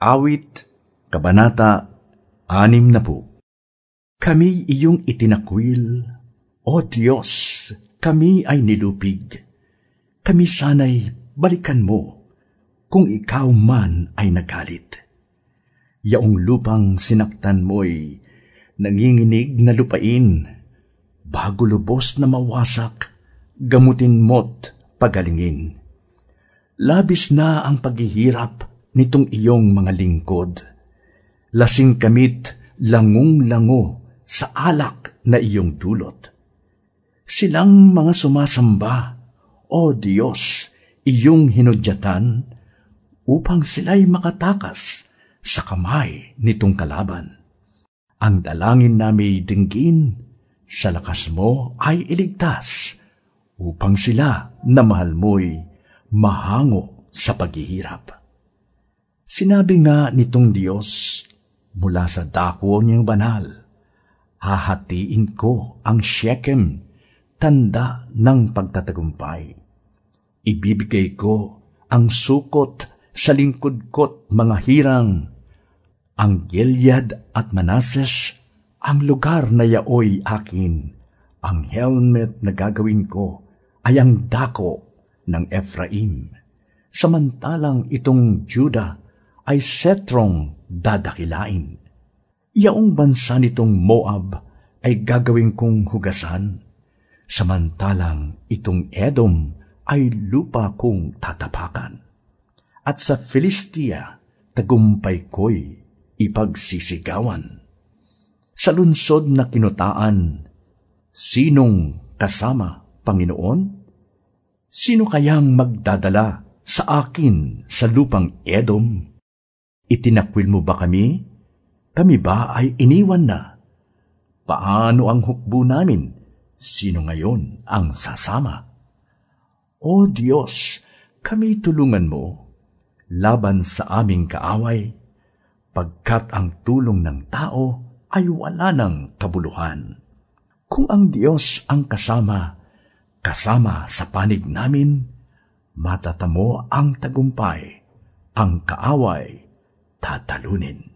Awit, Kabanata, anim na po. Kami iyong itinakwil, O Diyos, kami ay nilupig. Kami sana'y balikan mo, kung ikaw man ay nagalit. Yaong lupang sinaktan mo'y nanginginig na lupain, bago lubos na mawasak, gamutin mo't pagalingin. Labis na ang paghihirap nitong iyong mga lingkod. Lasing kamit langung-lango sa alak na iyong dulot. Silang mga sumasamba, O Diyos, iyong hinudyatan, upang sila'y makatakas sa kamay nitong kalaban. Ang dalangin namin dinggin, sa lakas mo ay iligtas, upang sila na mahal mo'y mahango sa paghihirap. Sinabi nga nitong Diyos mula sa dako niyang banal, hahatiin ko ang Shechem, tanda ng pagtatagumpay. Ibibigay ko ang sukot sa lingkod ko't mga hirang, ang Gilead at Manases, ang lugar na yaoy akin, ang helmet na gagawin ko ay ang dako ng Ephraim. Samantalang itong Judah ay setrong dadakilain. Yaong bansa nitong Moab ay gagawin kong hugasan, samantalang itong Edom ay lupa kong tatapakan. At sa Filistia, tagumpay ko'y ipagsisigawan. Sa lunsod na kinutaan, sinong kasama, Panginoon? Sino kayang magdadala sa akin sa lupang Edom? Itinakwil mo ba kami? Kami ba ay iniwan na? Paano ang hukbo namin? Sino ngayon ang sasama? O Diyos, kami tulungan mo, laban sa aming kaaway, pagkat ang tulong ng tao ay wala ng kabuluhan. Kung ang Diyos ang kasama, kasama sa panig namin, matatamo ang tagumpay, ang kaaway, Katalonien.